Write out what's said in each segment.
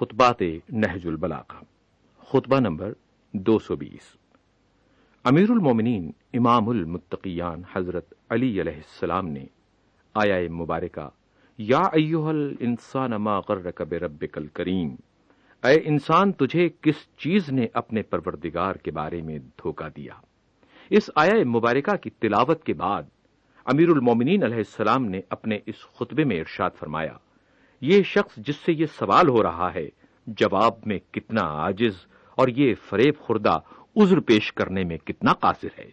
خطبات نہج البلاغہ خطبہ نمبر دو سو بیس۔ امیر المومنین امام المتقیان حضرت علی علیہ السلام نے آیا مبارکہ، یا ایوہ الانسان ما غرک بربک الکریم، اے انسان تجھے کس چیز نے اپنے پروردگار کے بارے میں دھوکہ دیا؟ اس آیا مبارکہ کی تلاوت کے بعد امیر المومنین علیہ السلام نے اپنے اس خطبے میں ارشاد فرمایا یہ شخص جس سے یہ سوال ہو رہا ہے، جواب میں کتنا عاجز اور یہ فریب خوردہ عذر پیش کرنے میں کتنا قاصر ہے۔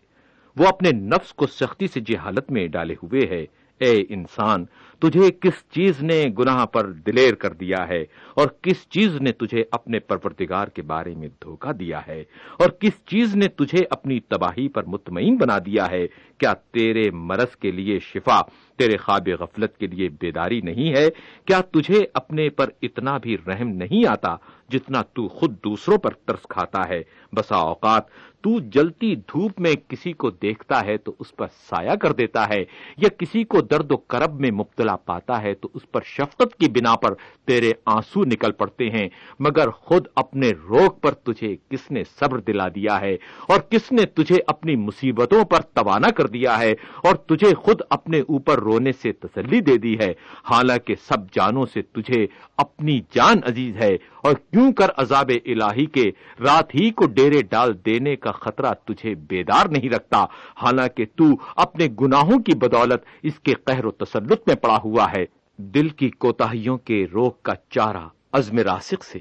وہ اپنے نفس کو سختی سے جہالت میں ڈالے ہوئے ہے۔ اے انسان تجھے کس چیز نے گناہ پر دلیر کر دیا ہے؟ اور کس چیز نے تجھے اپنے پروردگار کے بارے میں دھوکہ دیا ہے؟ اور کس چیز نے تجھے اپنی تباہی پر مطمئن بنا دیا ہے؟ کیا تیرے مرض کے لیے شفا، تیرے خواب غفلت کے لیے بیداری نہیں ہے؟ کیا تجھے اپنے پر اتنا بھی رحم نہیں آتا جتنا تو خود دوسروں پر ترس کھاتا ہے؟ بسا اوقات تو جلتی دھوپ میں کسی کو دیکھتا ہے تو اس پر سایہ کر دیتا ہے، یا کسی کو درد و کرب میں مبتلا پاتا ہے تو اس پر شفقت کی بنا پر تیرے آنسو نکل پڑتے ہیں۔ مگر خود اپنے روک پر تجھے کس نے صبر دلا دیا ہے؟ اور کس نے تجھے اپنی مصیبتوں پر توانا کر دیا ہے؟ اور تجھے خود اپنے اوپر رونے سے تسلی دے دی ہے۔ حالانکہ سب جانوں سے تجھے اپنی جان عزیز ہے۔ اور کیوں کر عذاب الہی کے رات ہی کو ڈیرے ڈال دینے کا خطرہ تجھے بیدار نہیں رکھتا؟ حالانکہ تو اپنے گناہوں کی بدولت اس کے قہر و تسلط میں پڑا ہوا ہے دل کی کوتاہیوں کے روک کا چارہ عزم راسق سے۔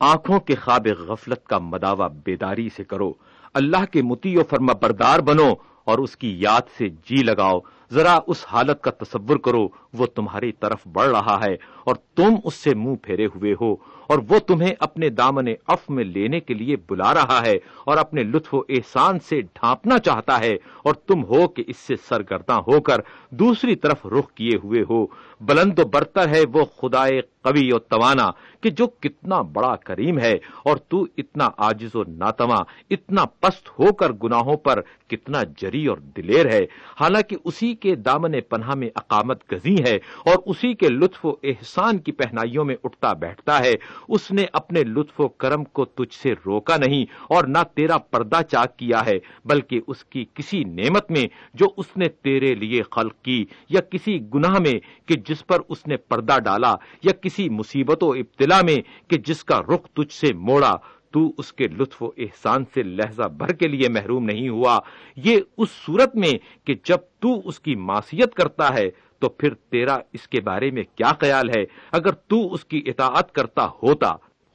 آنکھوں کے خواب غفلت کا مداوع بیداری سے کرو۔ اللہ کے متی و فرما بردار بنو۔ اور اس کی یاد سے جی لگاؤ۔ ذرا اس حالت کا تصور کرو، وہ تمہاری طرف بڑھ رہا ہے اور تم اس سے منہ پھیرے ہوئے ہو اور وہ تمہیں اپنے دامن اف میں لینے کے لیے بلا رہا ہے اور اپنے لطف و احسان سے ڈھانپنا چاہتا ہے اور تم ہو کہ اس سے سرگرداں ہو کر دوسری طرف رخ کیے ہوئے ہو۔ بلند و برتر ہے وہ خدائے قوی و توانا کہ جو کتنا بڑا کریم ہے اور تو اتنا آجز و ناتواں، اتنا پست ہو کر گناہوں پر کتنا جری اور دلیر ہے۔ حالانکہ اسی کے دامن پناہ میں اقامت گزی ہے اور اسی کے لطف و احسان کی پہنائیوں میں اٹھتا بیٹھتا ہے۔ اس نے اپنے لطف و کرم کو تجھ سے روکا نہیں اور نہ تیرا پردہ چاک کیا ہے، بلکہ اس کی کسی نعمت میں جو اس نے تیرے لیے خلق کی یا کسی گناہ میں کہ جس پر اس نے پردہ ڈالا یا کسی مصیبت و ابتلا میں کہ جس کا رخ تجھ سے موڑا، تو اس کے لطف و احسان سے لہجہ بھر کے لیے محروم نہیں ہوا۔ یہ اس صورت میں کہ جب تو اس کی معصیت کرتا ہے، تو پھر تیرا اس کے بارے میں کیا خیال ہے؟ اگر تو اس کی اطاعت کرتا ہوتا،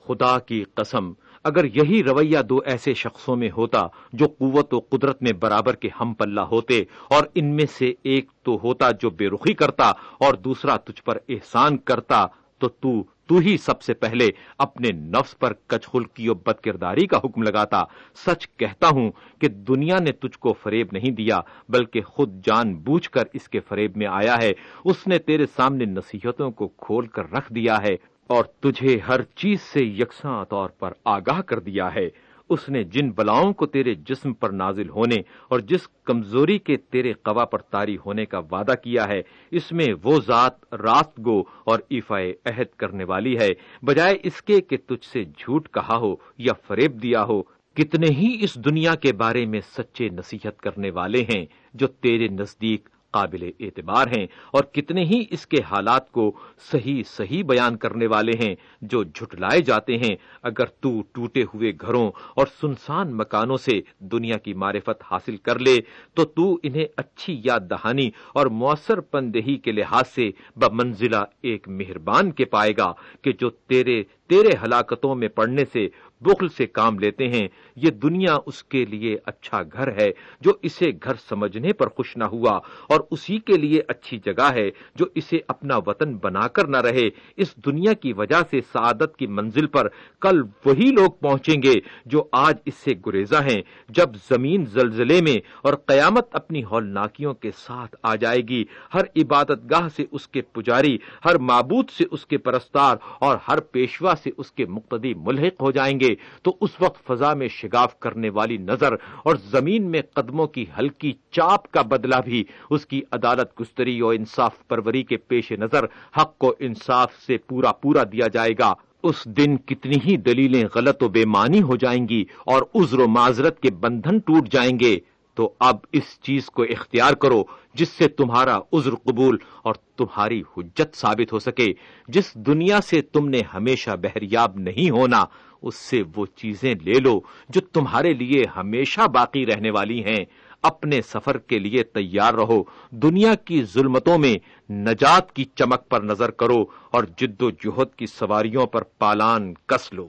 خدا کی قسم اگر یہی رویہ دو ایسے شخصوں میں ہوتا جو قوت و قدرت میں برابر کے ہم پلہ ہوتے اور ان میں سے ایک تو ہوتا جو بے رخی کرتا اور دوسرا تجھ پر احسان کرتا، تو تو تو ہی سب سے پہلے اپنے نفس پر کچھ کی بد کرداری کا حکم لگاتا۔ سچ کہتا ہوں کہ دنیا نے تجھ کو فریب نہیں دیا، بلکہ خود جان بوجھ کر اس کے فریب میں آیا ہے۔ اس نے تیرے سامنے نصیحتوں کو کھول کر رکھ دیا ہے۔ اور تجھے ہر چیز سے یکساں طور پر آگاہ کر دیا ہے۔ اس نے جن بلاؤں کو تیرے جسم پر نازل ہونے اور جس کمزوری کے تیرے قوا پر تاری ہونے کا وعدہ کیا ہے، اس میں وہ ذات راست گو اور ایفائے عہد کرنے والی ہے۔ بجائے اس کے کہ تجھ سے جھوٹ کہا ہو یا فریب دیا ہو، کتنے ہی اس دنیا کے بارے میں سچے نصیحت کرنے والے ہیں جو تیرے نزدیک قابل اعتبار ہیں اور کتنے ہی اس کے حالات کو صحیح صحیح بیان کرنے والے ہیں جو جھٹلائے جاتے ہیں اگر تو ٹوٹے ہوئے گھروں اور سنسان مکانوں سے دنیا کی معرفت حاصل کر لے تو تو انہیں اچھی یاد دہانی اور مؤثر پندہی کے لحاظ سے بمنزلہ ایک مہربان کے پائے گا کہ جو تیرے تیرے ہلاکتوں میں پڑنے سے بخل سے کام لیتے ہیں۔ یہ دنیا اس کے لیے اچھا گھر ہے جو اسے گھر سمجھنے پر خوش نہ ہوا، اور اسی کے لیے اچھی جگہ ہے جو اسے اپنا وطن بنا کر نہ رہے۔ اس دنیا کی وجہ سے سعادت کی منزل پر کل وہی لوگ پہنچیں گے جو آج اس سے گریزا ہیں۔ جب زمین زلزلے میں اور قیامت اپنی ہولناکیوں کے ساتھ آ جائے گی، ہر عبادت گاہ سے اس کے پجاری، ہر معبود سے اس کے پرستار، اور ہر پیشوا سے اس کے مقتدی ملحق ہو جائیں گے۔ تو اس وقت فضا میں شگاف کرنے والی نظر اور زمین میں قدموں کی ہلکی چاپ کا بدلہ بھی اس کی عدالت گستری اور انصاف پروری کے پیش نظر حق کو انصاف سے پورا پورا دیا جائے گا۔ اس دن کتنی ہی دلیلیں غلط و بے معنی ہو جائیں گی اور عذر و معذرت کے بندھن ٹوٹ جائیں گے، تو اب اس چیز کو اختیار کرو جس سے تمہارا عذر قبول اور تمہاری حجت ثابت ہو سکے۔ جس دنیا سے تم نے ہمیشہ بحریاب نہیں ہونا اس سے وہ چیزیں لے لو جو تمہارے لیے ہمیشہ باقی رہنے والی ہیں۔ اپنے سفر کے لیے تیار رہو۔ دنیا کی ظلمتوں میں نجات کی چمک پر نظر کرو اور جد و جہد کی سواریوں پر پالان کس لو۔